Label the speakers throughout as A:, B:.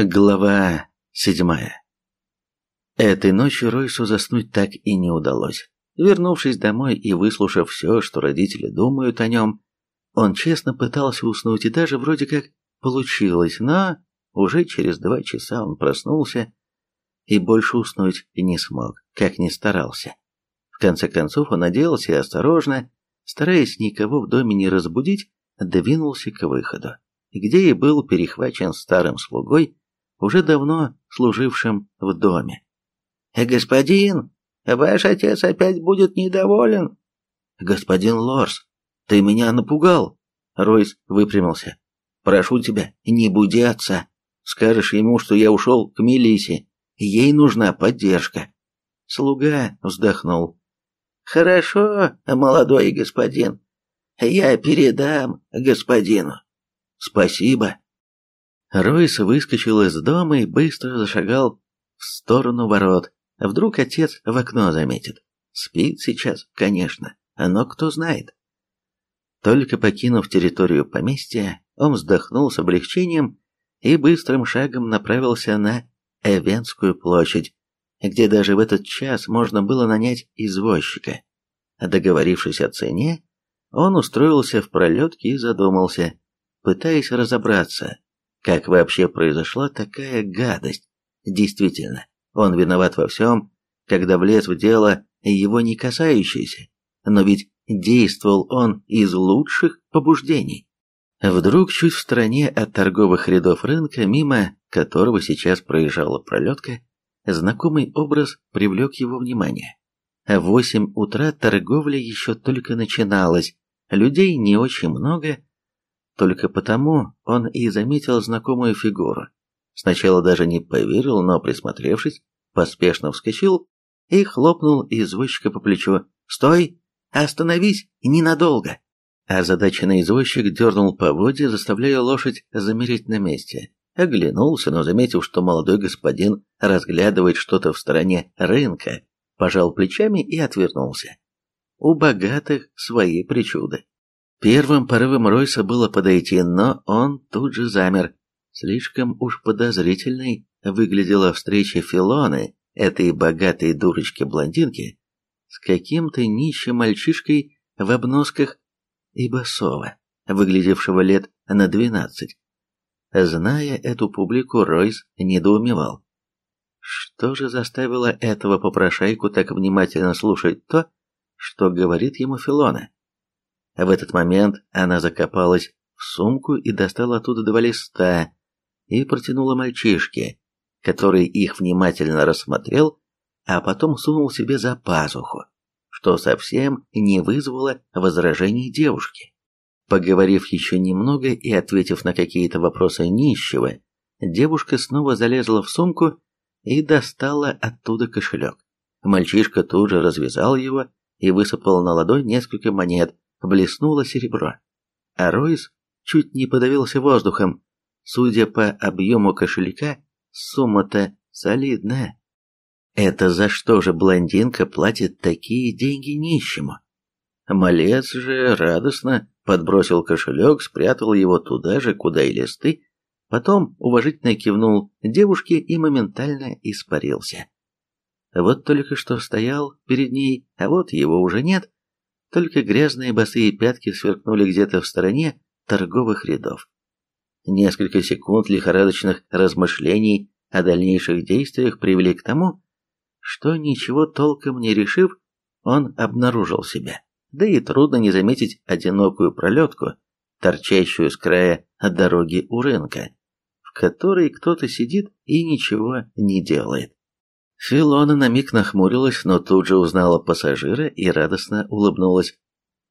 A: Глава седьмая. Этой ночью Ройсу заснуть так и не удалось. Вернувшись домой и выслушав все, что родители думают о нем, он честно пытался уснуть и даже вроде как получилось, но уже через два часа он проснулся и больше уснуть не смог, как ни старался. В конце концов он оделся и осторожно, стараясь никого в доме не разбудить, двинулся к выходу, где и был перехвачен старым слугой, уже давно служившим в доме.
B: «Господин, ваш отец опять будет недоволен».
A: «Господин Лорс, ты меня напугал!» Ройс выпрямился. «Прошу тебя, не буди отца. Скажешь ему, что я ушел к Мелисе. Ей нужна поддержка». Слуга вздохнул.
B: «Хорошо, молодой господин. Я передам господину».
A: «Спасибо». Ройс выскочил из дома и быстро зашагал в сторону ворот. Вдруг отец в окно заметит. Спит сейчас, конечно, но кто знает. Только покинув территорию поместья, он вздохнул с облегчением и быстрым шагом направился на Эвенскую площадь, где даже в этот час можно было нанять извозчика. Договорившись о цене, он устроился в пролетке и задумался, пытаясь разобраться, как вообще произошла такая гадость? Действительно, он виноват во всем, когда влез в дело его не касающееся. Но ведь действовал он из лучших побуждений. Вдруг чуть в стороне от торговых рядов рынка, мимо которого сейчас проезжала пролетка, знакомый образ привлек его внимание. В восемь утра торговля еще только начиналась, людей не очень много, только потому он и заметил знакомую фигуру. Сначала даже не поверил, но, присмотревшись, поспешно вскочил и хлопнул извозчика по плечу. «Стой! Остановись! Ненадолго!» Озадаченный извозчик дернул поводья, заставляя лошадь замереть на месте. Оглянулся, но заметив, что молодой господин разглядывает что-то в стороне рынка, пожал плечами и отвернулся. У богатых свои причуды. Первым порывом Ройса было подойти, но он тут же замер. Слишком уж подозрительной выглядела встреча Филоны, этой богатой дурочки-блондинки, с каким-то нищим мальчишкой в обносках и басова, выглядевшего лет на двенадцать. Зная эту публику, Ройс недоумевал. Что же заставило этого попрошайку так внимательно слушать то, что говорит ему Филона? В этот момент она закопалась в сумку и достала оттуда два листа и протянула мальчишке, который их внимательно рассмотрел, а потом сунул себе за пазуху, что совсем не вызвало возражений девушки. Поговорив еще немного и ответив на какие-то вопросы нищего, девушка снова залезла в сумку и достала оттуда кошелек. Мальчишка тут же развязал его и высыпал на ладонь несколько монет, блеснуло серебро. А Ройс чуть не подавился воздухом. Судя по объему кошелька, сумма-то солидная. Это за что же блондинка платит такие деньги нищему? Малец же радостно подбросил кошелек, спрятал его туда же, куда и листы, потом уважительно кивнул девушке и моментально испарился. Вот только что стоял перед ней, а вот его уже нет, только грязные босые пятки сверкнули где-то в стороне торговых рядов. Несколько секунд лихорадочных размышлений о дальнейших действиях привели к тому, что ничего толком не решив, он обнаружил себя. Да и трудно не заметить одинокую пролетку, торчащую с края дороги у рынка, в которой кто-то сидит и ничего не делает. Филона на миг нахмурилась, но тут же узнала пассажира и радостно улыбнулась.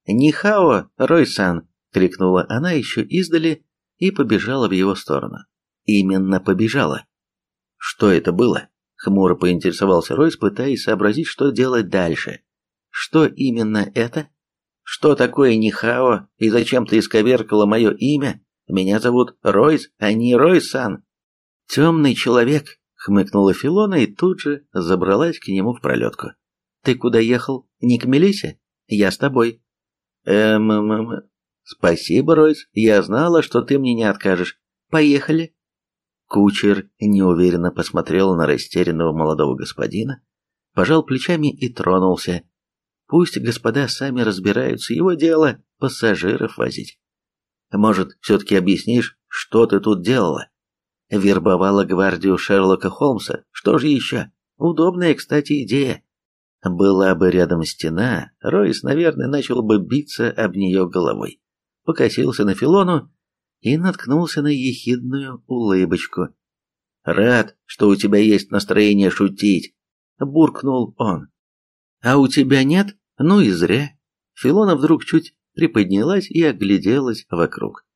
A: «Нихао, Ройсан!» — крикнула она еще издали и побежала в его сторону. Именно побежала. «Что это было?» — хмуро поинтересовался Ройс, пытаясь сообразить, что делать дальше. «Что именно это? Что такое Нихао и зачем ты исковеркала мое имя? Меня зовут Ройс, а не Ройсан. Темный человек, хмыкнула Филона и тут же забралась к нему в пролетку. «Ты куда ехал? Не к Мелисе? Я с тобой». «Эм, эм, эм... Спасибо, Ройс, я знала, что ты мне не откажешь. Поехали». Кучер неуверенно посмотрел на растерянного молодого господина, пожал плечами и тронулся. Пусть господа сами разбираются, его дело пассажиров возить. Может, все-таки объяснишь, что ты тут делала? Вербовала гвардию Шерлока Холмса. Что же еще? Удобная, кстати, идея. Была бы рядом стена, Ройс, наверное, начал бы биться об нее головой. Покосился на Филону и наткнулся на ехидную улыбочку. «Рад, что у тебя есть настроение шутить», — буркнул он. «А у тебя нет? Ну и зря». Филона вдруг чуть приподнялась и огляделась вокруг.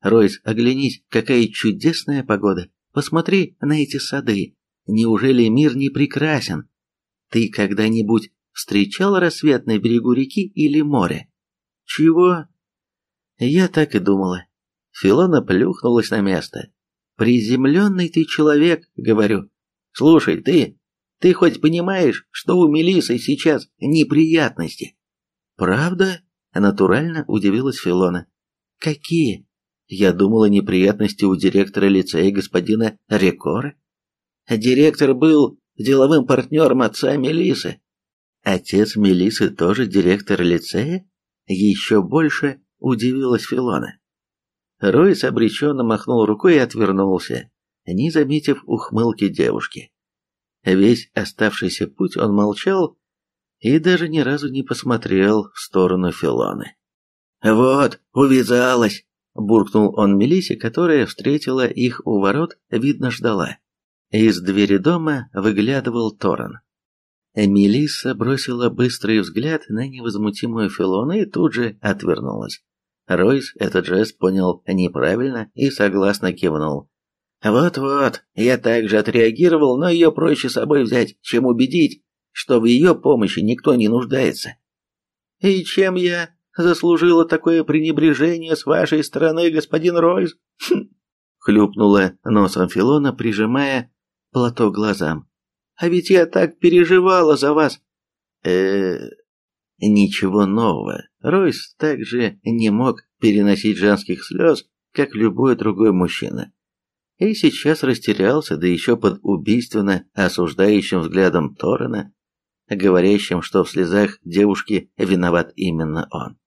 A: «Ройс, оглянись, какая чудесная погода! Посмотри на эти сады! Неужели мир не прекрасен? Ты когда-нибудь встречал рассвет на берегу реки или моря?» «Чего?» Я так и думала. Филона плюхнулась на место. «Приземленный ты человек», — говорю. «Слушай, ты, ты хоть понимаешь, что у Мелисы сейчас неприятности?» «Правда?» — натурально удивилась Филона. «Какие?» «Я думала, неприятности у директора лицея господина Рекора». «Директор был деловым партнером отца Мелисы». «Отец Мелисы тоже директор лицея?» Еще больше удивилась Филона. Ройс обреченно махнул рукой и отвернулся, не заметив ухмылки девушки. Весь оставшийся путь он молчал и даже ни разу не посмотрел в сторону Филоны. «Вот, увязалась!» — буркнул он Мелисе, которая встретила их у ворот, видно, ждала. Из двери дома выглядывал Торрен. Мелисса бросила быстрый взгляд на невозмутимую Филону и тут же отвернулась. Ройс этот жест понял неправильно и согласно кивнул. «Вот-вот, я также отреагировал, но ее проще собой взять, чем убедить, что в ее помощи никто не нуждается». «И чем я заслужила такое пренебрежение с вашей стороны, господин Ройс?» хм, хлюпнула носом Филона, прижимая платок глазам. «А ведь я так переживала за вас!» э Ничего нового. Ройс также не мог переносить женских слез, как любой другой мужчина. И сейчас растерялся, да еще под убийственно осуждающим взглядом Торрена, говорящим, что в слезах девушки виноват именно он.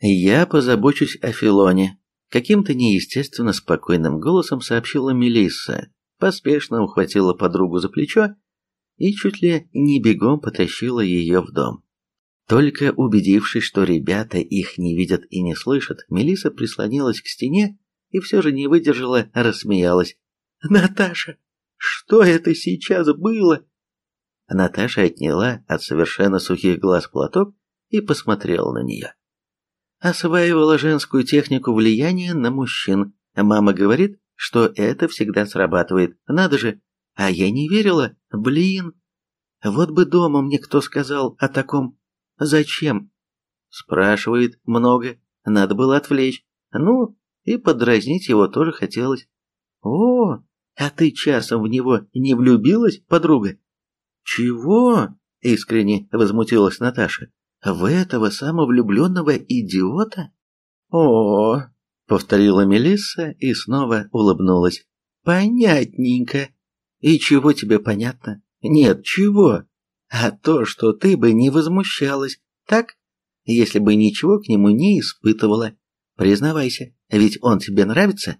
A: «Я позабочусь о Филоне», — каким-то неестественно спокойным голосом сообщила Мелисса, поспешно ухватила подругу за плечо и чуть ли не бегом потащила ее в дом. Только убедившись, что ребята их не видят и не слышат, Мелиса прислонилась к стене и все же не выдержала, рассмеялась. «Наташа, что это сейчас было?» Наташа отняла от совершенно сухих глаз платок и посмотрела на нее. Осваивала женскую технику влияния на мужчин. Мама говорит, что это всегда срабатывает. Надо же, а я не верила. Блин. Вот бы дома мне кто сказал о таком. Зачем? Спрашивает много. Надо было отвлечь. Ну, и подразнить его тоже хотелось. О, а ты часом в него не влюбилась, подруга? Чего? Искренне возмутилась Наташа. В этого самовлюбленного идиота? О, повторила Мелисса и снова улыбнулась. Понятненько. И чего тебе понятно? Нет, чего? а то, что ты бы не возмущалась, так? Если бы ничего к нему не испытывала. Признавайся, ведь он тебе нравится?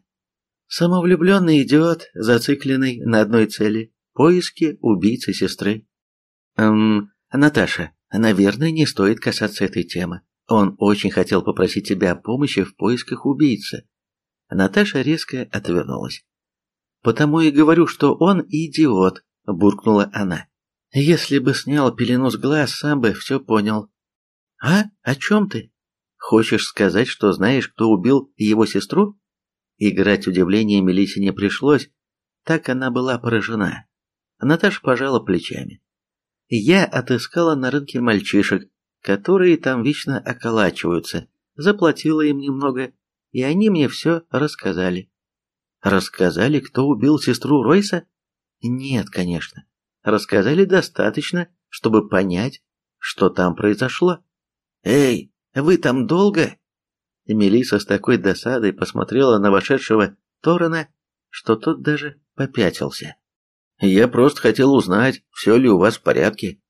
A: Самовлюбленный идиот, зацикленный на одной цели – поиске убийцы сестры. Эм, Наташа, наверное, не стоит касаться этой темы. Он очень хотел попросить тебя о помощи в поисках убийцы. Наташа резко отвернулась. «Потому и говорю, что он идиот», – буркнула она. Если бы снял пелену с глаз, сам бы все понял. А? О чем ты? Хочешь сказать, что знаешь, кто убил его сестру? Играть удивление Мелисе не пришлось, так она была поражена. Наташа пожала плечами. Я отыскала на рынке мальчишек, которые там вечно околачиваются, заплатила им немного, и они мне все рассказали. Рассказали, кто убил сестру Ройса? Нет, конечно рассказали достаточно, чтобы понять, что там произошло. «Эй, вы там долго?» Мелиса с такой досадой посмотрела на вошедшего Торана, что тот даже попятился. «Я просто хотел узнать, все ли у вас в порядке».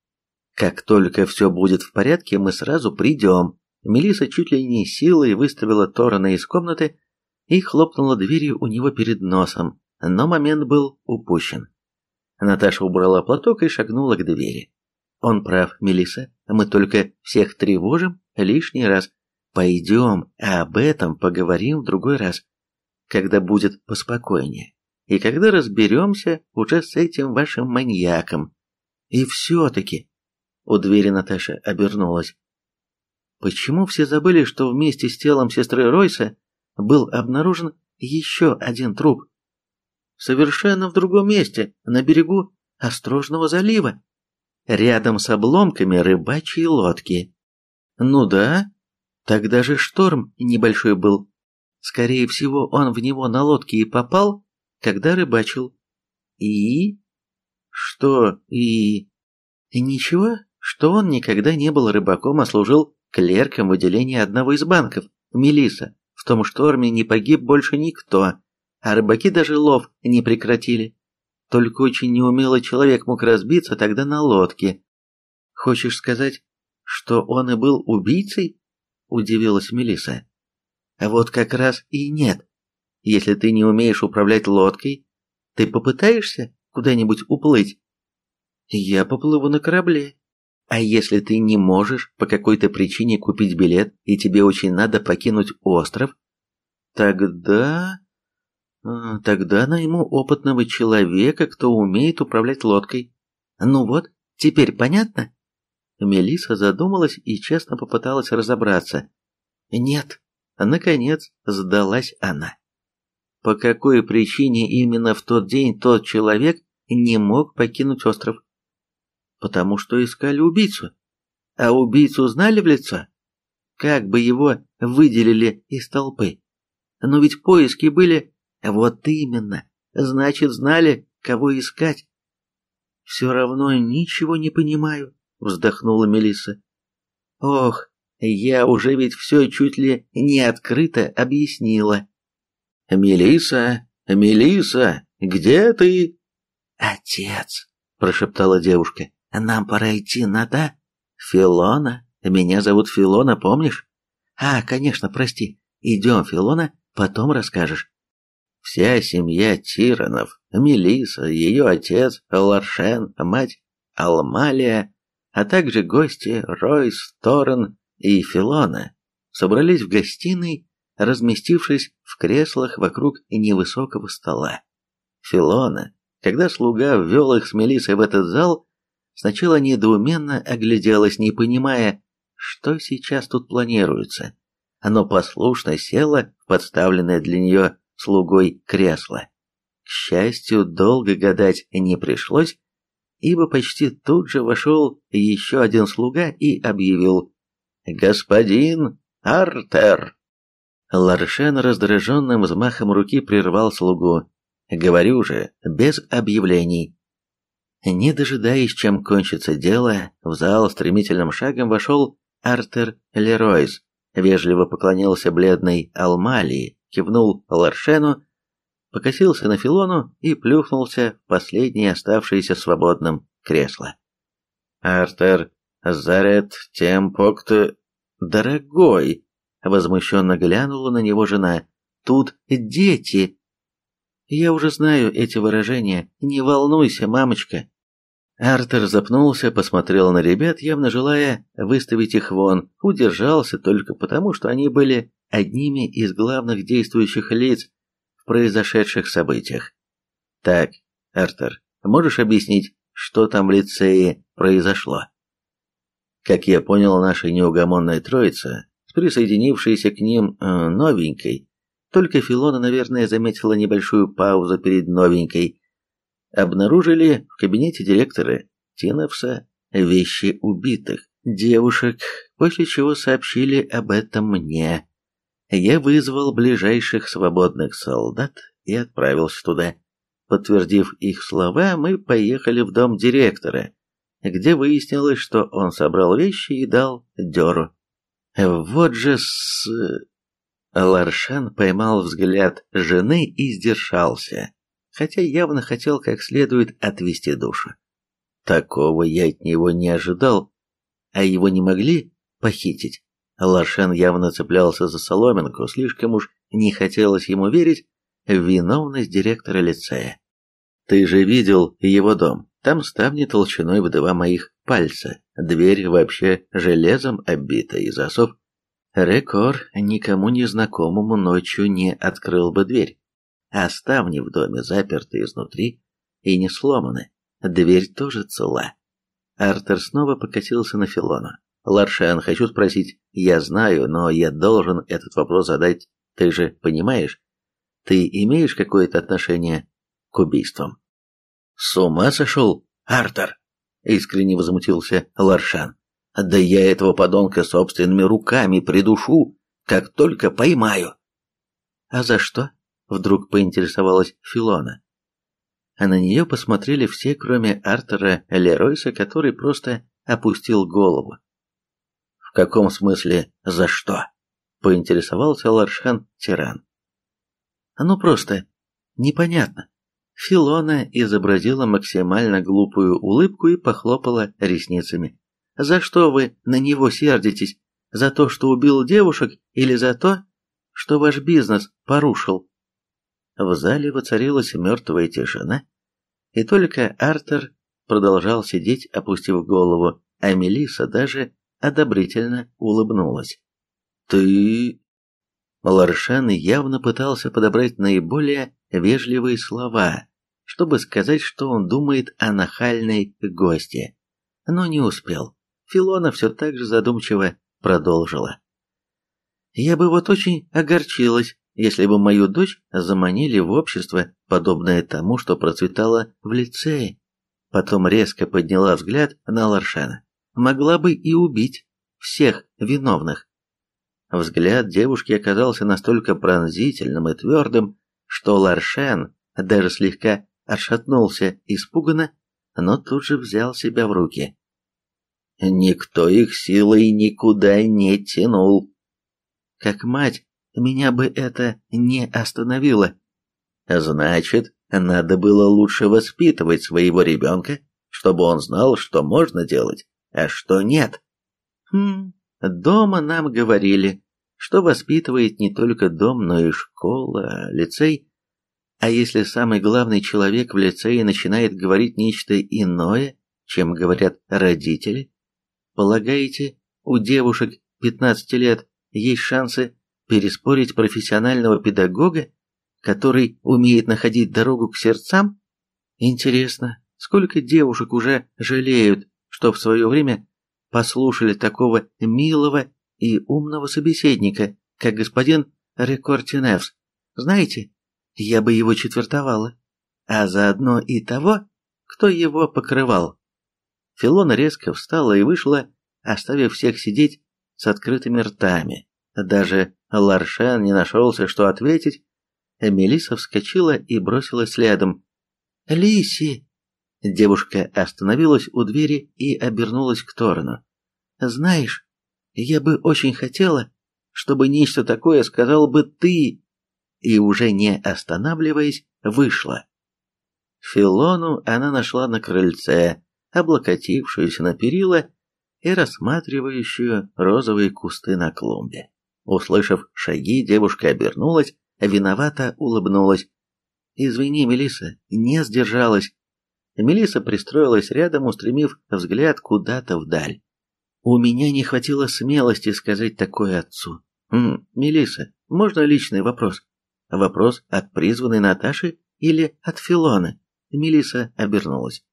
A: «Как только все будет в порядке, мы сразу придем». Мелиса чуть ли не силой выставила Торана из комнаты и хлопнула дверью у него перед носом, но момент был упущен. Наташа убрала платок и шагнула к двери. «Он прав, Мелиса, мы только всех тревожим лишний раз. Пойдем, а об этом поговорим в другой раз, когда будет поспокойнее, и когда разберемся уже с этим вашим маньяком. И все-таки...» У двери Наташа обернулась. Почему все забыли, что вместе с телом сестры Ройса был обнаружен еще один труп? Совершенно в другом месте, на берегу Острожного залива, рядом с обломками рыбачьей лодки. Ну да, тогда же шторм небольшой был. Скорее всего, он в него на лодке и попал, когда рыбачил. И? Что и? Ничего, что он никогда не был рыбаком, а служил клерком в отделении одного из банков, Мелиса. В том шторме не погиб больше никто, а рыбаки даже лов не прекратили. Только очень неумелый человек мог разбиться тогда на лодке. Хочешь сказать, что он и был убийцей? Удивилась Мелиса. А вот как раз и нет. Если ты не умеешь управлять лодкой, ты попытаешься куда-нибудь уплыть? Я поплыву на корабле. А если ты не можешь по какой-то причине купить билет, и тебе очень надо покинуть остров, тогда... А, тогда найму опытного человека, кто умеет управлять лодкой. Ну вот, теперь понятно? Мелиса задумалась и честно попыталась разобраться. Нет, наконец сдалась она. По какой причине именно в тот день тот человек не мог покинуть остров? Потому что искали убийцу. А убийцу знали в лицо? Как бы его выделили из толпы? Но ведь поиски были... Вот именно. Значит, знали, кого искать. Все равно ничего не понимаю, вздохнула Мелисса. Ох, я уже ведь все чуть ли не открыто объяснила. Мелисса, Мелисса, где ты? Отец, прошептала девушка. Нам пора идти на да? Филона? Меня зовут Филона, помнишь? А, конечно, прости. Идем, Филона, потом расскажешь. Вся семья Тиранов, Мелиса, ее отец, Ларшен, мать Алмалия, а также гости Ройс, Торрен и Филона собрались в гостиной, разместившись в креслах вокруг невысокого стола. Филона, когда слуга ввел их с Мелисой в этот зал, Сначала недоуменно огляделась, не понимая, что сейчас тут планируется. Оно послушно село в подставленное для нее слугой кресло. К счастью, долго гадать не пришлось, ибо почти тут же вошел еще один слуга и объявил «Господин Артер!» Ларшен раздраженным взмахом руки прервал слугу. «Говорю же, без объявлений. Не дожидаясь, чем кончится дело, в зал стремительным шагом вошел Артер Леройс, вежливо поклонился бледной Алмалии, кивнул Ларшену, покосился на Филону и плюхнулся в последнее оставшееся свободным кресло. «Артер, зарет темпокт...» «Дорогой!» — возмущенно глянула на него жена. «Тут дети!» Я уже знаю эти выражения. Не волнуйся, мамочка. Артер запнулся, посмотрел на ребят, явно желая выставить их вон, удержался только потому, что они были одними из главных действующих лиц в произошедших событиях. Так, Артер, можешь объяснить, что там в лицее произошло? Как я понял, наша неугомонная троица, присоединившейся к ним э, новенькой, только Филона, наверное, заметила небольшую паузу перед новенькой. Обнаружили в кабинете директора Тиновса вещи убитых девушек, после чего сообщили об этом мне. Я вызвал ближайших свободных солдат и отправился туда. Подтвердив их слова, мы поехали в дом директора, где выяснилось, что он собрал вещи и дал дёру. Вот же с... Ларшан поймал взгляд жены и сдержался. хотя явно хотел как следует отвести душу. Такого я от него не ожидал, а его не могли похитить. Ларшен явно цеплялся за соломинку, слишком уж не хотелось ему верить в виновность директора лицея. Ты же видел его дом, там ставни толщиной в два моих пальца, дверь вообще железом обита и засов. Рекор никому незнакомому ночью не открыл бы дверь, а ставни в доме заперты изнутри и не сломаны, дверь тоже цела. Артер снова покатился на Филона. «Ларшан, хочу спросить, я знаю, но я должен этот вопрос задать, ты же понимаешь? Ты имеешь какое-то отношение к убийствам?» «С ума сошел, Артер?» — искренне возмутился Ларшан. «Да я этого подонка собственными руками придушу, как только поймаю». «А за что?» — вдруг поинтересовалась Филона а на нее посмотрели все, кроме Артера Леройса, который просто опустил голову. «В каком смысле за что?» — поинтересовался Ларшан Тиран. «Ну просто непонятно». Филона изобразила максимально глупую улыбку и похлопала ресницами. «За что вы на него сердитесь? За то, что убил девушек, или за то, что ваш бизнес порушил?» В зале воцарилась мертвая тишина, и только Артер продолжал сидеть, опустив голову, а Мелиса даже одобрительно улыбнулась. «Ты...» Ларшан явно пытался подобрать наиболее вежливые слова, чтобы сказать, что он думает о нахальной гости, но не успел. Филона все так же задумчиво продолжила. «Я бы вот очень огорчилась, если бы мою дочь заманили в общество, подобное тому, что процветало в лицее. Потом резко подняла взгляд на Ларшана. Могла бы и убить всех виновных. Взгляд девушки оказался настолько пронзительным и твердым, что Ларшен даже слегка отшатнулся испуганно, но тут же взял себя в руки. Никто их силой никуда не тянул. Как мать меня бы это не остановило. Значит, надо было лучше воспитывать своего ребенка, чтобы он знал, что можно делать, а что нет. Хм, дома нам говорили, что воспитывает не только дом, но и школа, лицей. А если самый главный человек в лицее начинает говорить нечто иное, чем говорят родители, полагаете, у девушек 15 лет есть шансы переспорить профессионального педагога, который умеет находить дорогу к сердцам? Интересно, сколько девушек уже жалеют, что в свое время послушали такого милого и умного собеседника, как господин Рекортиневс. Знаете, я бы его четвертовала, а заодно и того, кто его покрывал. Филона резко встала и вышла, оставив всех сидеть с открытыми ртами. Даже Ларшан не нашелся, что ответить. Мелиса вскочила и бросилась следом. «Лиси!» Девушка остановилась у двери и обернулась к Торану. «Знаешь, я бы очень хотела, чтобы нечто такое сказал бы ты!» И уже не останавливаясь, вышла. Филону она нашла на крыльце, облокотившуюся на перила и рассматривающую розовые кусты на клумбе. Услышав шаги, девушка обернулась, виновато улыбнулась. «Извини, Мелиса, не сдержалась». Мелиса пристроилась рядом, устремив взгляд куда-то вдаль. «У меня не хватило смелости сказать такое отцу». «М, Мелиса, можно личный вопрос?» «Вопрос от призванной Наташи или от Филоны?» Мелиса обернулась.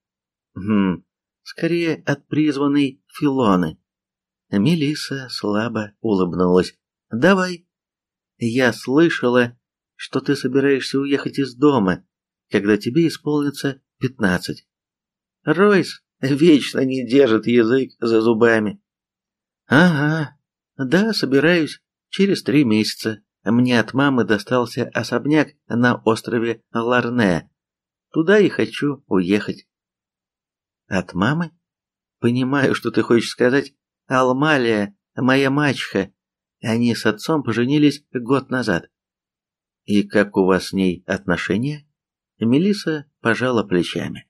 A: «Хм, скорее от призванной Филоны». Мелиса слабо улыбнулась. Давай. Я слышала, что ты собираешься уехать из дома, когда тебе исполнится пятнадцать. Ройс вечно не держит язык за зубами. Ага, да, собираюсь. Через три месяца. Мне от мамы достался особняк на острове Ларне. Туда и хочу уехать. От мамы? Понимаю, что ты хочешь сказать. Алмалия, моя мачеха, они с отцом поженились год назад. И как у вас с ней отношения? Мелиса пожала плечами.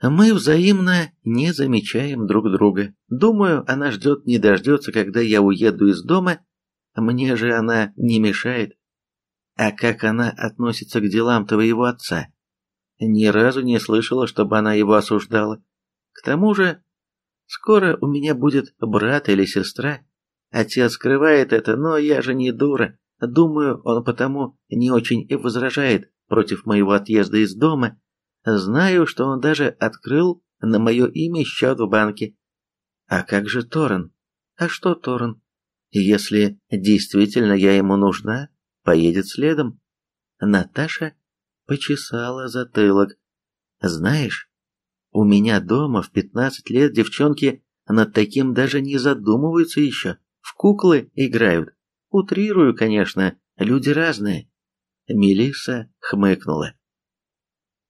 A: Мы взаимно не замечаем друг друга. Думаю, она ждет не дождется, когда я уеду из дома. Мне же она не мешает. А как она относится к делам твоего отца? Ни разу не слышала, чтобы она его осуждала. К тому же, скоро у меня будет брат или сестра. Отец скрывает это, но я же не дура. Думаю, он потому не очень и возражает против моего отъезда из дома. Знаю, что он даже открыл на мое имя счет в банке. А как же Торрен? А что Торрен? Если действительно я ему нужна, поедет следом. Наташа почесала затылок. Знаешь, у меня дома в пятнадцать лет девчонки над таким даже не задумываются еще. В куклы играют. Утрирую, конечно, люди разные. Мелисса хмыкнула.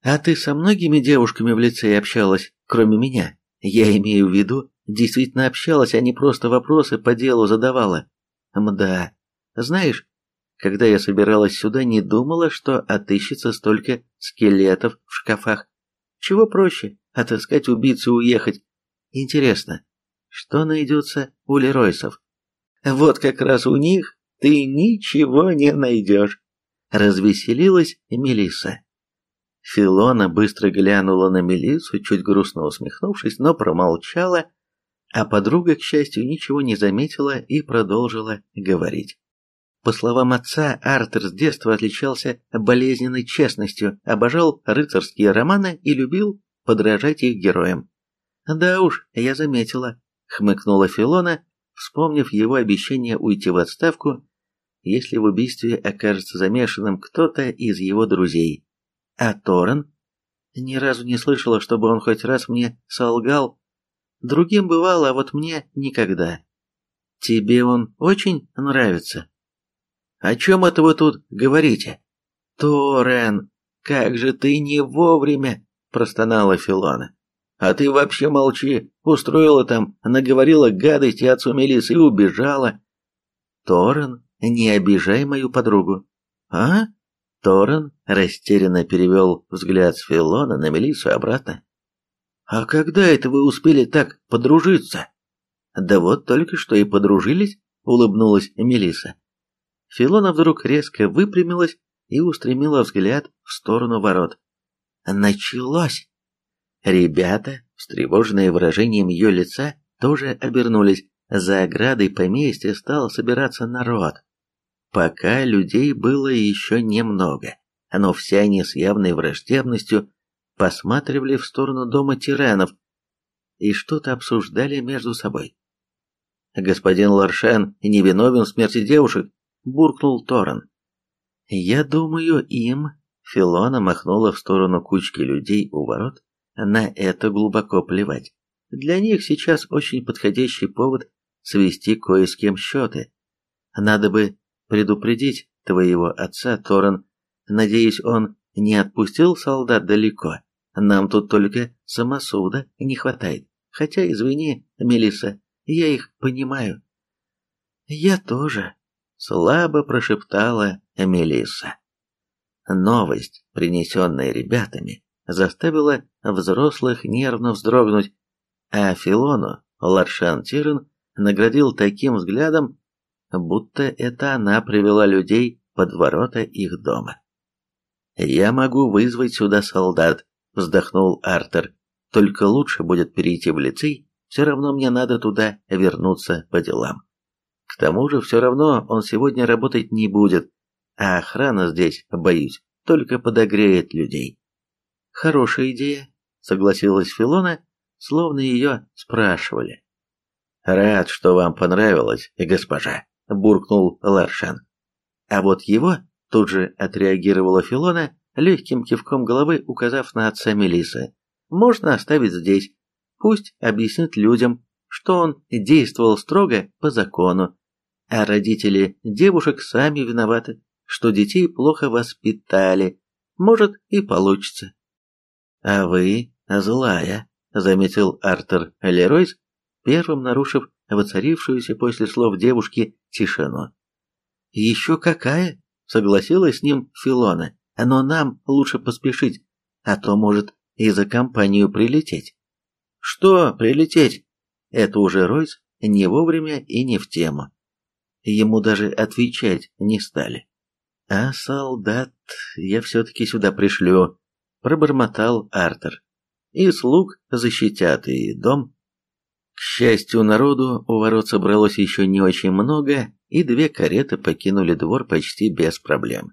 A: А ты со многими девушками в лицее общалась, кроме меня? Я имею в виду, действительно общалась, а не просто вопросы по делу задавала. Мда. Знаешь, когда я собиралась сюда, не думала, что отыщется столько скелетов в шкафах. Чего проще, отыскать убийцу и уехать. Интересно, что найдется у Леройсов? Вот как раз у них ты ничего не найдешь. Развеселилась Мелисса. Филона быстро глянула на Мелиссу, чуть грустно усмехнувшись, но промолчала, а подруга, к счастью, ничего не заметила и продолжила говорить. По словам отца, Артер с детства отличался болезненной честностью, обожал рыцарские романы и любил подражать их героям. «Да уж, я заметила», — хмыкнула Филона, вспомнив его обещание уйти в отставку, если в убийстве окажется замешанным кто-то из его друзей. А Торрен? Ни разу не слышала, чтобы он хоть раз мне солгал. Другим бывало, а вот мне никогда. Тебе он очень нравится? О чем это вы тут говорите? Торрен, как же ты не вовремя, простонала Филона. А ты вообще молчи, устроила там, наговорила гадости отцу Мелис и убежала. Торрен, не обижай мою подругу. А? Торрен растерянно перевел взгляд с Филона на Мелиссу обратно. «А когда это вы успели так подружиться?» «Да вот только что и подружились», — улыбнулась Мелисса. Филона вдруг резко выпрямилась и устремила взгляд в сторону ворот. «Началось!» Ребята, встревоженные выражением ее лица, тоже обернулись. За оградой поместья стал собираться народ. Пока людей было еще немного, но все они с явной враждебностью посматривали в сторону дома тиранов и что-то обсуждали между собой. «Господин Ларшан невиновен в смерти девушек», — буркнул Торрен. «Я думаю, им...» — Филона махнула в сторону кучки людей у ворот. «На это глубоко плевать. Для них сейчас очень подходящий повод свести кое с кем счеты. Надо бы предупредить твоего отца, Торрен. Надеюсь, он не отпустил солдат далеко. Нам тут только самосуда не хватает. Хотя, извини, Мелисса, я их понимаю. Я тоже, слабо прошептала Мелисса. Новость, принесенная ребятами, заставила взрослых нервно вздрогнуть, а Филону Ларшан Тирен наградил таким взглядом, будто это она привела людей под ворота их дома. «Я могу вызвать сюда солдат», — вздохнул Артер. «Только лучше будет перейти в лицей, все равно мне надо туда вернуться по делам. К тому же все равно он сегодня работать не будет, а охрана здесь, боюсь, только подогреет людей». «Хорошая идея», — согласилась Филона, словно ее спрашивали. «Рад, что вам понравилось, госпожа», — буркнул Ларшан. А вот его тут же отреагировала Филона, легким кивком головы указав на отца Мелисы. «Можно оставить здесь. Пусть объяснит людям, что он действовал строго по закону, а родители девушек сами виноваты, что детей плохо воспитали. Может, и получится». «А вы злая», — заметил Артер Леройс, первым нарушив воцарившуюся после слов девушки тишину. «Еще какая?» — согласилась с ним Филона. но нам лучше поспешить, а то может и за компанию прилететь. Что прилететь? Это уже Ройс не вовремя и не в тему. Ему даже отвечать не стали. А солдат я все-таки сюда пришлю, пробормотал Артер. И слуг защитят, и дом. К счастью, народу у ворот собралось еще не очень много, и две кареты покинули двор почти без проблем.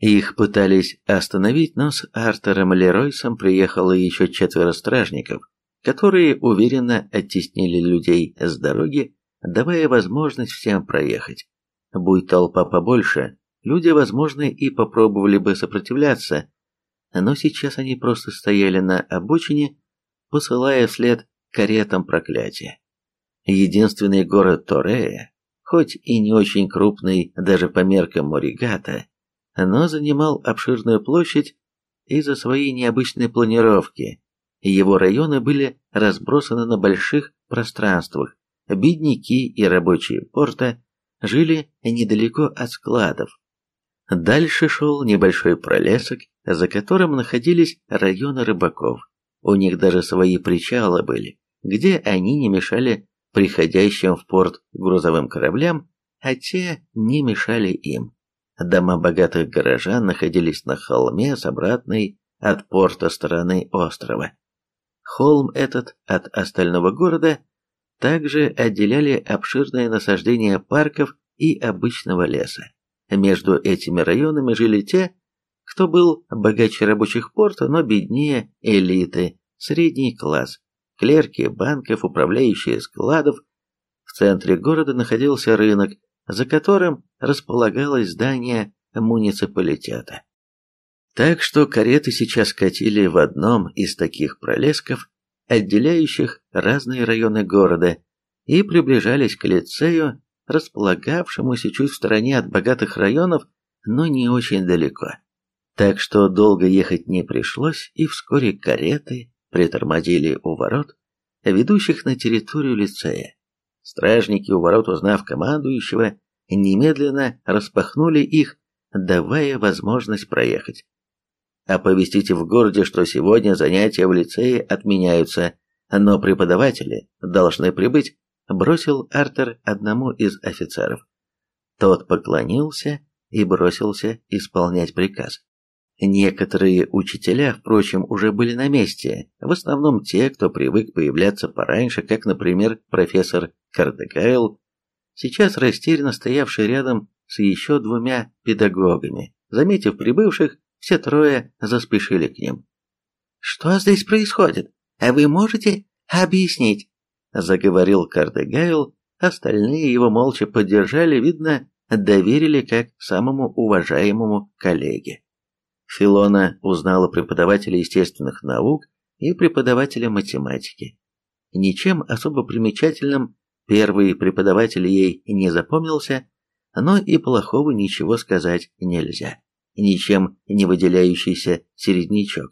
A: Их пытались остановить, но с Артером Леройсом приехало еще четверо стражников, которые уверенно оттеснили людей с дороги, давая возможность всем проехать. Будь толпа побольше, люди, возможно, и попробовали бы сопротивляться, но сейчас они просто стояли на обочине, посылая вслед каретам проклятия. Единственный город Торея, хоть и не очень крупный даже по меркам Моригата, но занимал обширную площадь из-за своей необычной планировки. Его районы были разбросаны на больших пространствах. Бедняки и рабочие порта жили недалеко от складов. Дальше шел небольшой пролесок, за которым находились районы рыбаков. У них даже свои причалы были, где они не мешали приходящим в порт грузовым кораблям, а те не мешали им. Дома богатых горожан находились на холме с обратной от порта стороны острова. Холм этот от остального города также отделяли обширные насаждения парков и обычного леса. Между этими районами жили те, кто был богаче рабочих порта, но беднее элиты, средний класс, клерки банков, управляющие складов. В центре города находился рынок, за которым располагалось здание муниципалитета. Так что кареты сейчас катили в одном из таких пролесков, отделяющих разные районы города, и приближались к лицею, располагавшемуся чуть в стороне от богатых районов, но не очень далеко. Так что долго ехать не пришлось, и вскоре кареты притормозили у ворот, ведущих на территорию лицея. Стражники у ворот, узнав командующего, немедленно распахнули их, давая возможность проехать. Оповестите в городе, что сегодня занятия в лицее отменяются, но преподаватели должны прибыть, бросил Артер одному из офицеров. Тот поклонился и бросился исполнять приказ. Некоторые учителя, впрочем, уже были на месте, в основном те, кто привык появляться пораньше, как, например, профессор Кардегайл, сейчас растерянно стоявший рядом с еще двумя педагогами. Заметив прибывших, все трое заспешили к ним. «Что здесь происходит? А вы можете объяснить?» Заговорил Кардегайл, остальные его молча поддержали, видно, доверили как самому уважаемому коллеге. Филона узнала преподавателя естественных наук и преподавателя математики. Ничем особо примечательным первый преподаватель ей не запомнился, но и плохого ничего сказать нельзя. Ничем не выделяющийся середнячок.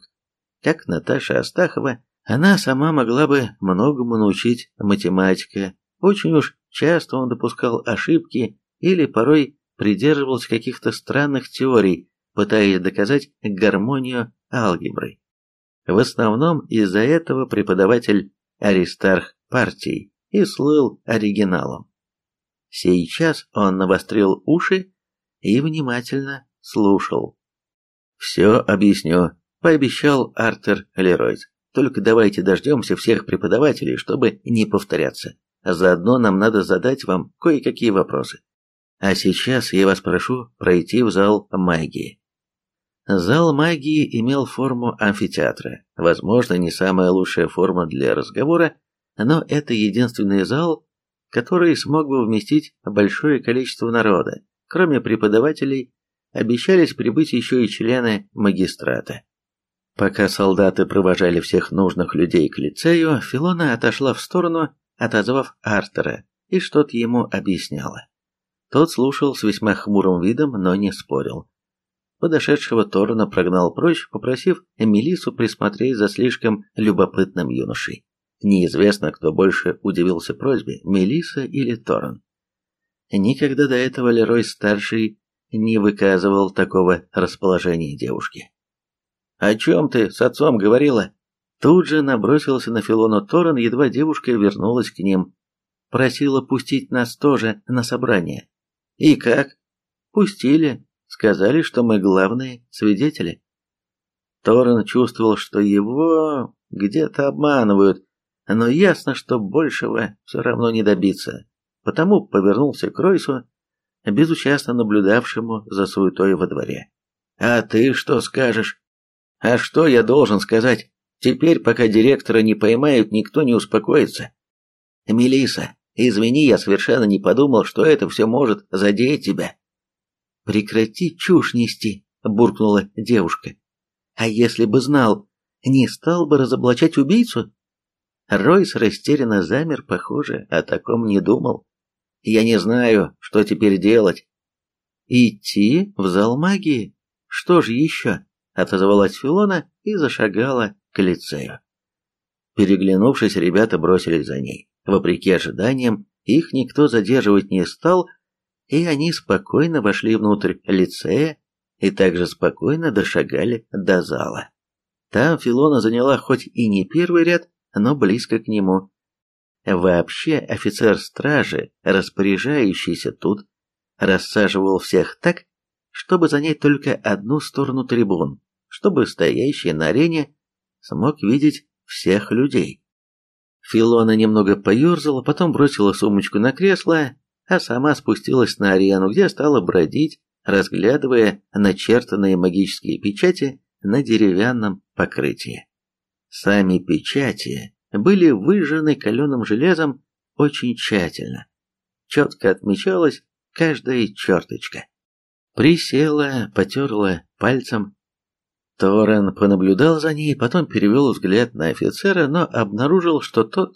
A: Как Наташа Астахова, она сама могла бы многому научить математика. Очень уж часто он допускал ошибки или порой придерживался каких-то странных теорий, пытаясь доказать гармонию алгебры. В основном из-за этого преподаватель Аристарх партий и слыл оригиналом. Сейчас он навострил уши и внимательно слушал. «Все объясню», — пообещал Артер Леройд. «Только давайте дождемся всех преподавателей, чтобы не повторяться. Заодно нам надо задать вам кое-какие вопросы. А сейчас я вас прошу пройти в зал магии. Зал магии имел форму амфитеатра, возможно, не самая лучшая форма для разговора, но это единственный зал, который смог бы вместить большое количество народа. Кроме преподавателей, обещались прибыть еще и члены магистрата. Пока солдаты провожали всех нужных людей к лицею, Филона отошла в сторону, отозвав Артера, и что-то ему объясняла. Тот слушал с весьма хмурым видом, но не спорил подошедшего Торна прогнал прочь, попросив Мелису присмотреть за слишком любопытным юношей. Неизвестно, кто больше удивился просьбе, Мелиса или Торн. Никогда до этого Лерой-старший не выказывал такого расположения девушки. «О чем ты с отцом говорила?» Тут же набросился на Филону Торрен, едва девушка вернулась к ним. Просила пустить нас тоже на собрание. «И как?» «Пустили. Сказали, что мы главные свидетели». Торрен чувствовал, что его где-то обманывают, но ясно, что большего все равно не добиться. Потому повернулся к Ройсу, безучастно наблюдавшему за суетой во дворе. «А ты что скажешь?» «А что я должен сказать? Теперь, пока директора не поймают, никто не успокоится». Мелиса, извини, я совершенно не подумал, что это все может задеть тебя». «Прекрати чушь нести», — буркнула девушка. «А если бы знал, не стал бы разоблачать убийцу?» Ройс растерянно замер, похоже, о таком не думал. «Я не знаю, что теперь делать». «Идти в зал магии? Что же еще?» — отозвалась Филона и зашагала к лицею. Переглянувшись, ребята бросились за ней. Вопреки ожиданиям, их никто задерживать не стал, и они спокойно вошли внутрь лицея и также спокойно дошагали до зала. Там Филона заняла хоть и не первый ряд, но близко к нему. Вообще офицер стражи, распоряжающийся тут, рассаживал всех так, чтобы занять только одну сторону трибун, чтобы стоящий на арене смог видеть всех людей. Филона немного поерзала, потом бросила сумочку на кресло, а сама спустилась на арену, где стала бродить, разглядывая начертанные магические печати на деревянном покрытии. Сами печати были выжжены каленым железом очень тщательно. Четко отмечалась каждая черточка. Присела, потерла пальцем Торрен понаблюдал за ней, потом перевел взгляд на офицера, но обнаружил, что тот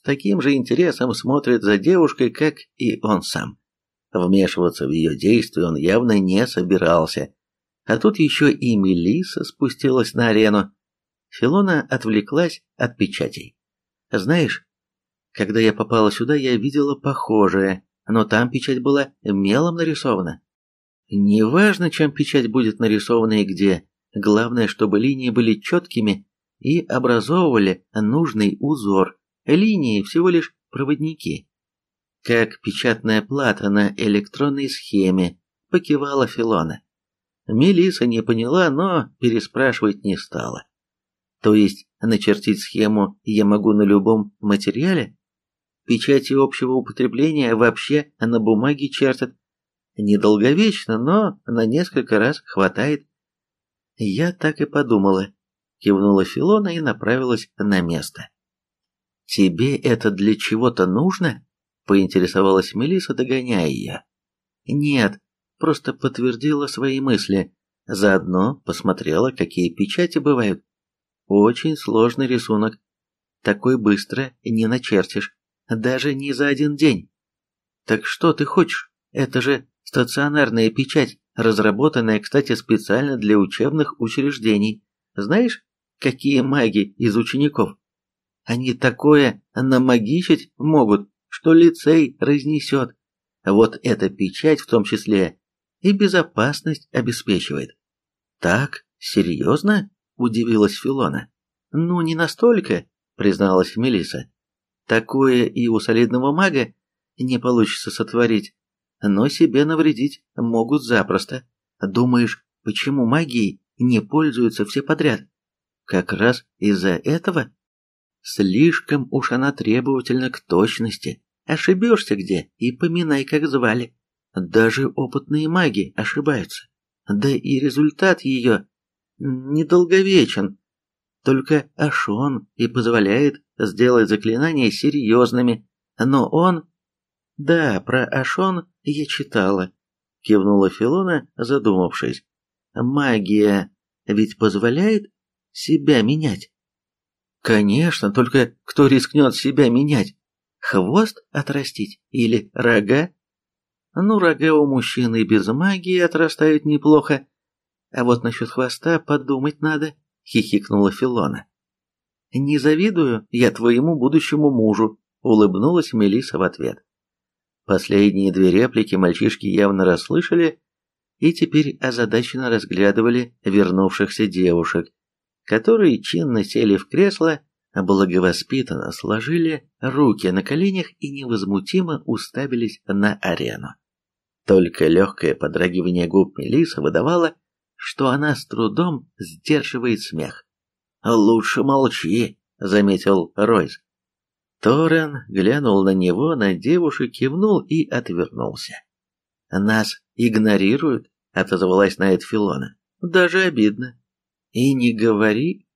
A: с таким же интересом смотрит за девушкой, как и он сам. Вмешиваться в ее действия он явно не собирался. А тут еще и Мелиса спустилась на арену. Филона отвлеклась от печатей. «Знаешь, когда я попала сюда, я видела похожее, но там печать была мелом нарисована. Неважно, чем печать будет нарисована и где, Главное, чтобы линии были четкими и образовывали нужный узор. Линии всего лишь проводники. Как печатная плата на электронной схеме, покивала Филона. Мелиса не поняла, но переспрашивать не стала. То есть начертить схему я могу на любом материале? Печати общего употребления вообще на бумаге чертят. Недолговечно, но на несколько раз хватает. «Я так и подумала», — кивнула Филона и направилась на место. «Тебе это для чего-то нужно?» — поинтересовалась Мелиса, догоняя ее. «Нет, просто подтвердила свои мысли. Заодно посмотрела, какие печати бывают. Очень сложный рисунок. Такой быстро не начертишь, даже не за один день. Так что ты хочешь? Это же стационарная печать разработанная, кстати, специально для учебных учреждений. Знаешь, какие маги из учеников? Они такое намагичить могут, что лицей разнесет. Вот эта печать в том числе и безопасность обеспечивает. Так, серьезно? Удивилась Филона. Ну, не настолько, призналась Мелиса. Такое и у солидного мага не получится сотворить но себе навредить могут запросто. Думаешь, почему магией не пользуются все подряд? Как раз из-за этого? Слишком уж она требовательна к точности. Ошибешься где и поминай, как звали. Даже опытные маги ошибаются. Да и результат ее недолговечен. Только Ашон и позволяет сделать заклинания серьезными, но он «Да, про Ашон я читала», — кивнула Филона, задумавшись. «Магия ведь позволяет себя менять?» «Конечно, только кто рискнет себя менять? Хвост отрастить или рога?» «Ну, рога у мужчины без магии отрастают неплохо, а вот насчет хвоста подумать надо», — хихикнула Филона. «Не завидую я твоему будущему мужу», — улыбнулась Мелиса в ответ. Последние две реплики мальчишки явно расслышали и теперь озадаченно разглядывали вернувшихся девушек, которые чинно сели в кресло, благовоспитанно сложили руки на коленях и невозмутимо уставились на арену. Только легкое подрагивание губ Мелисы выдавало, что она с трудом сдерживает смех. «Лучше молчи», — заметил Ройс. Торрен глянул на него, на девушек, кивнул и отвернулся. «Нас игнорируют», — отозвалась на это Филона. «Даже обидно». «И не говори».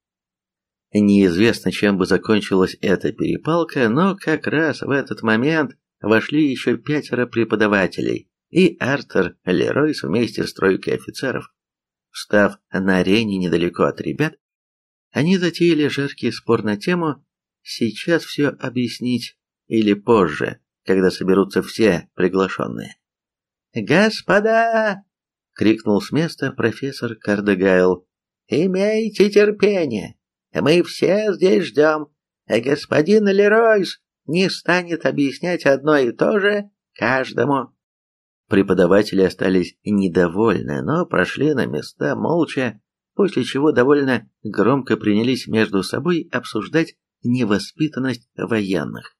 A: Неизвестно, чем бы закончилась эта перепалка, но как раз в этот момент вошли еще пятеро преподавателей и Артер Леройс вместе с тройкой офицеров. Встав на арене недалеко от ребят, они затеяли жаркий спор на тему «Сейчас все объяснить» или позже, когда соберутся все приглашенные. «Господа!» — крикнул с места профессор Кардегайл. «Имейте терпение, мы все здесь ждем, а господин Леройс не станет объяснять одно и то же каждому». Преподаватели остались недовольны, но прошли на места молча, после чего довольно громко принялись между собой обсуждать невоспитанность военных.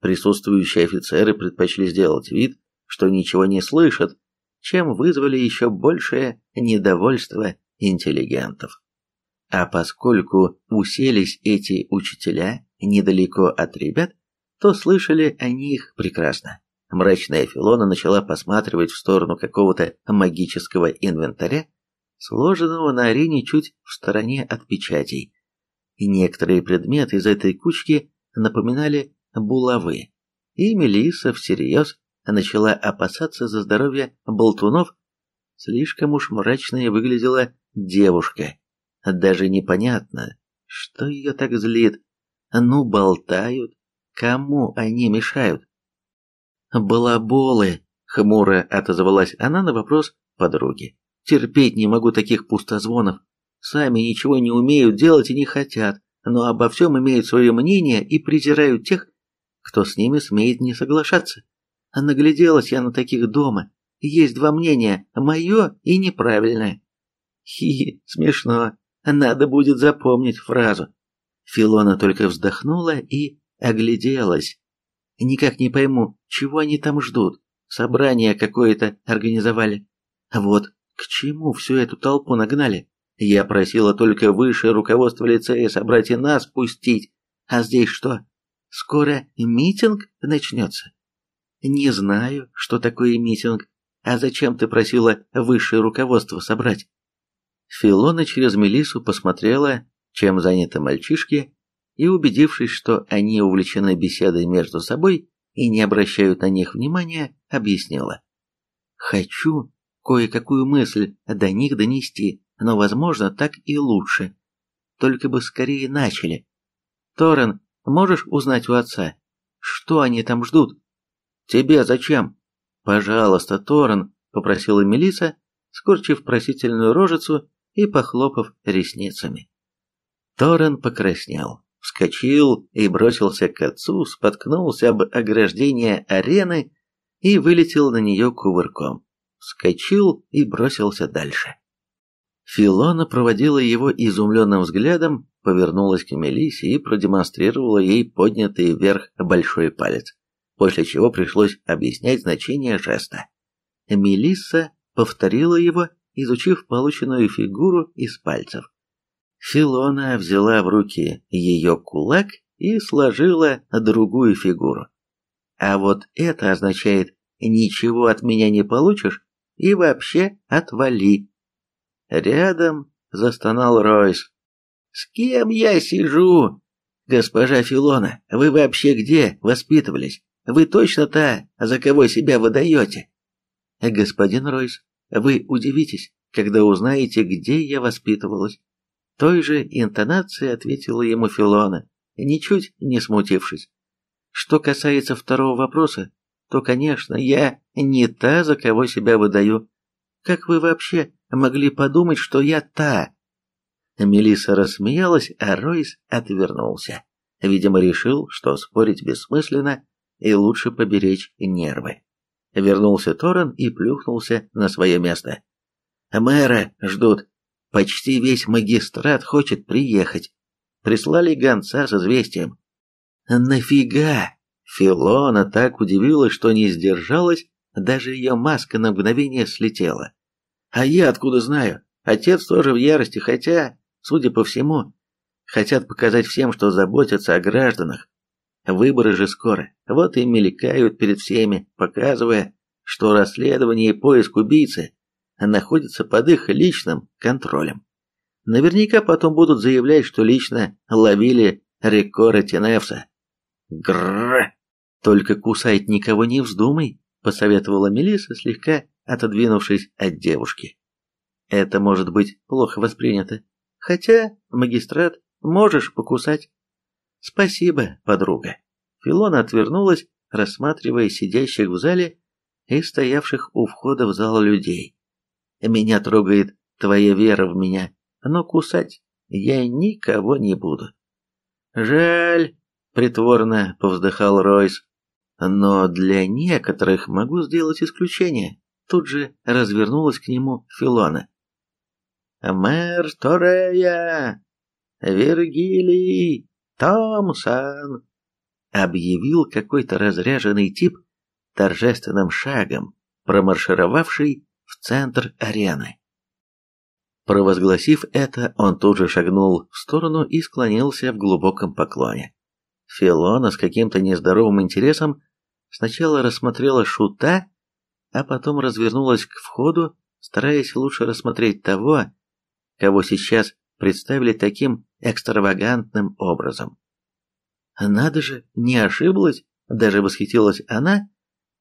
A: Присутствующие офицеры предпочли сделать вид, что ничего не слышат, чем вызвали еще большее недовольство интеллигентов. А поскольку уселись эти учителя недалеко от ребят, то слышали они их прекрасно. Мрачная Филона начала посматривать в сторону какого-то магического инвентаря, сложенного на арене чуть в стороне от печатей. И некоторые предметы из этой кучки напоминали булавы. И Мелисса всерьез начала опасаться за здоровье болтунов. Слишком уж мрачной выглядела девушка. Даже непонятно, что ее так злит. Ну, болтают. Кому они мешают? «Балаболы!» — хмуро отозвалась она на вопрос подруги. «Терпеть не могу таких пустозвонов. Сами ничего не умеют делать и не хотят, но обо всем имеют свое мнение и презирают тех, кто с ними смеет не соглашаться. Нагляделась я на таких дома. Есть два мнения, мое и неправильное. Хи, смешно. Надо будет запомнить фразу. Филона только вздохнула и огляделась. Никак не пойму, чего они там ждут. Собрание какое-то организовали. Вот к чему всю эту толпу нагнали? Я просила только высшее руководство лицея собрать и нас пустить. А здесь что? Скоро митинг начнется? Не знаю, что такое митинг. А зачем ты просила высшее руководство собрать? Филона через Мелису посмотрела, чем заняты мальчишки, и, убедившись, что они увлечены беседой между собой и не обращают на них внимания, объяснила. «Хочу кое-какую мысль до них донести, но, возможно, так и лучше. Только бы скорее начали. Торрен, можешь узнать у отца, что они там ждут?» «Тебе зачем?» «Пожалуйста, Торрен», — попросила Мелиса, скорчив просительную рожицу и похлопав ресницами. Торрен покраснел вскочил и бросился к отцу, споткнулся об ограждение арены и вылетел на нее кувырком. Вскочил и бросился дальше. Филона проводила его изумленным взглядом, повернулась к Мелисе и продемонстрировала ей поднятый вверх большой палец, после чего пришлось объяснять значение жеста. Мелисса повторила его, изучив полученную фигуру из пальцев. Филона взяла в руки ее кулак и сложила другую фигуру. А вот это означает «ничего от меня не получишь» и вообще отвали. Рядом застонал Ройс. «С кем я сижу?» «Госпожа Филона, вы вообще где воспитывались? Вы точно та, за кого себя выдаете?» «Господин Ройс, вы удивитесь, когда узнаете, где я воспитывалась той же интонацией ответила ему Филона, ничуть не смутившись. Что касается второго вопроса, то, конечно, я не та, за кого себя выдаю. Как вы вообще могли подумать, что я та? Мелисса рассмеялась, а Ройс отвернулся. Видимо, решил, что спорить бессмысленно и лучше поберечь нервы. Вернулся Торрен и плюхнулся на свое место.
B: Мэра ждут. Почти весь магистрат хочет приехать. Прислали гонца с известием.
A: Нафига? Филона так удивилась, что не сдержалась, даже ее маска на мгновение слетела. А я откуда знаю? Отец тоже в ярости, хотя, судя по всему, хотят показать всем, что заботятся о гражданах. Выборы же скоро, вот и мелькают перед всеми, показывая, что расследование и поиск убийцы находятся под их личным контролем. Наверняка потом будут заявлять, что лично ловили Рекора Теневса. Грррр! Только кусать никого не вздумай, посоветовала Мелисса, слегка отодвинувшись от девушки. Это может быть плохо воспринято. Хотя, магистрат, можешь покусать. Спасибо, подруга. Филона отвернулась, рассматривая сидящих в зале и стоявших у входа в зал людей. Меня трогает твоя вера в меня, но кусать я никого не буду. Жаль, притворно повздыхал Ройс. Но для некоторых могу сделать исключение. Тут же развернулась к нему Филона. Мэр Торея, Вергилий, Томсон, объявил какой-то разряженный тип торжественным шагом, промаршировавший в центр арены. Провозгласив это, он тут же шагнул в сторону и склонился в глубоком поклоне. Филона с каким-то нездоровым интересом сначала рассмотрела шута, а потом развернулась к входу, стараясь лучше рассмотреть того, кого сейчас представили таким экстравагантным образом. Надо же, не ошиблась, даже восхитилась она,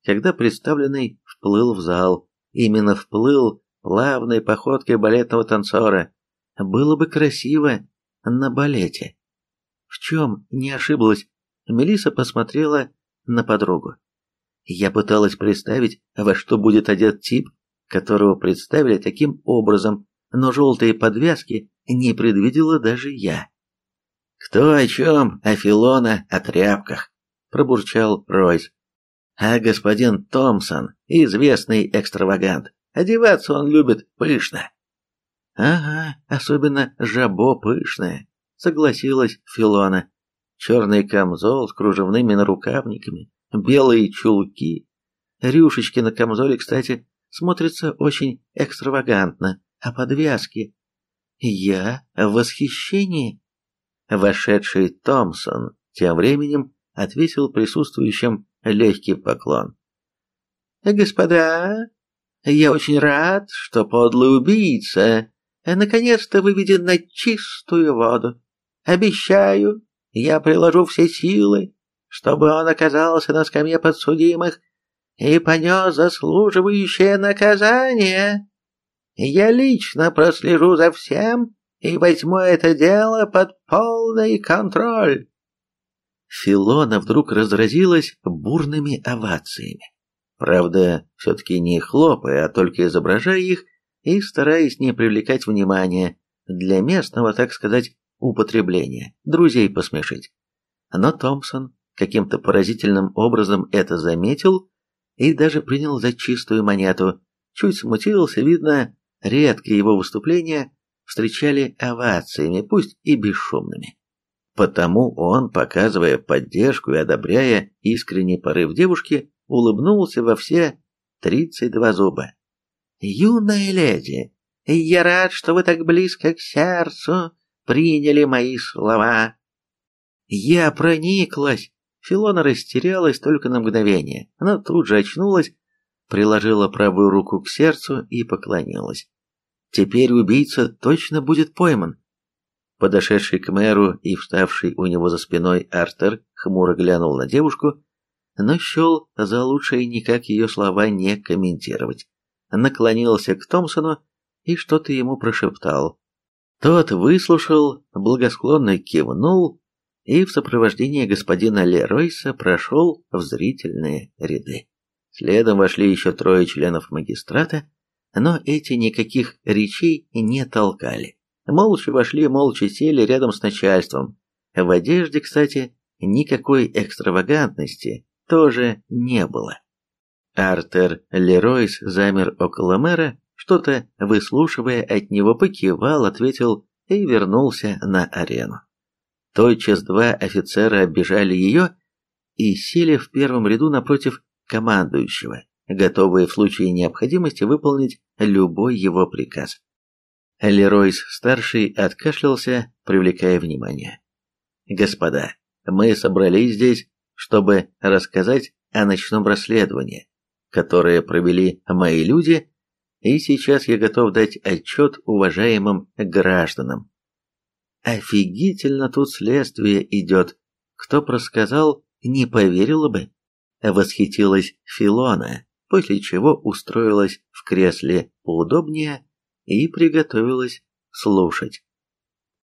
A: когда представленный вплыл в зал. Именно вплыл плавной походкой балетного танцора. Было бы красиво на балете. В чем не ошиблась, Мелиса посмотрела на подругу. Я пыталась представить, во что будет одет тип, которого представили таким образом, но желтые подвязки не предвидела даже я. «Кто о чем, о Филона, о тряпках?» – пробурчал Ройс. «А господин Томпсон – известный экстравагант. Одеваться он любит пышно». «Ага, особенно жабо пышное», – согласилась Филона. «Черный камзол с кружевными нарукавниками, белые чулки. Рюшечки на камзоле, кстати, смотрятся очень экстравагантно, а подвязки... Я в восхищении!» Вошедший Томпсон тем временем отвесил присутствующим легкий поклон. «Господа, я очень рад, что подлый убийца наконец-то выведен на чистую воду. Обещаю, я приложу все силы, чтобы он оказался на скамье подсудимых и понес заслуживающее наказание. Я лично прослежу за всем и возьму это дело под полный контроль. Филона вдруг разразилась бурными овациями. Правда, все-таки не хлопая, а только изображая их и стараясь не привлекать внимания для местного, так сказать, употребления, друзей посмешить. Но Томпсон каким-то поразительным образом это заметил и даже принял за чистую монету, чуть смутился, видно, редкие его выступления встречали овациями, пусть и бесшумными. Потому он, показывая поддержку и одобряя искренний порыв девушки, улыбнулся во все тридцать два зуба. «Юная леди, я рад, что вы так близко к сердцу приняли мои слова». Я прониклась. Филона растерялась только на мгновение, но тут же очнулась, приложила правую руку к сердцу и поклонилась. Теперь убийца точно будет пойман. Подошедший к мэру и вставший у него за спиной Артер хмуро глянул на девушку, но счел за лучшее никак ее слова не комментировать. Наклонился к Томпсону и что-то ему прошептал. Тот выслушал, благосклонно кивнул и в сопровождении господина Леройса прошел в зрительные ряды. Следом вошли еще трое членов магистрата, но эти никаких речей не толкали. Молча вошли, молча сели рядом с начальством. В одежде, кстати, никакой экстравагантности тоже не было. Артер Леройс замер около мэра, что-то выслушивая от него, покивал, ответил и вернулся на арену. Тотчас два офицера оббежали ее и сели в первом ряду напротив командующего, готовые в случае необходимости выполнить любой его приказ. Леройс-старший откашлялся, привлекая внимание. «Господа, мы собрались здесь, чтобы рассказать о ночном расследовании, которое провели мои люди, и сейчас я готов дать отчет уважаемым гражданам. Офигительно тут следствие идет. Кто просказал, не поверила бы. Восхитилась Филона, после чего устроилась в кресле поудобнее и приготовилась слушать.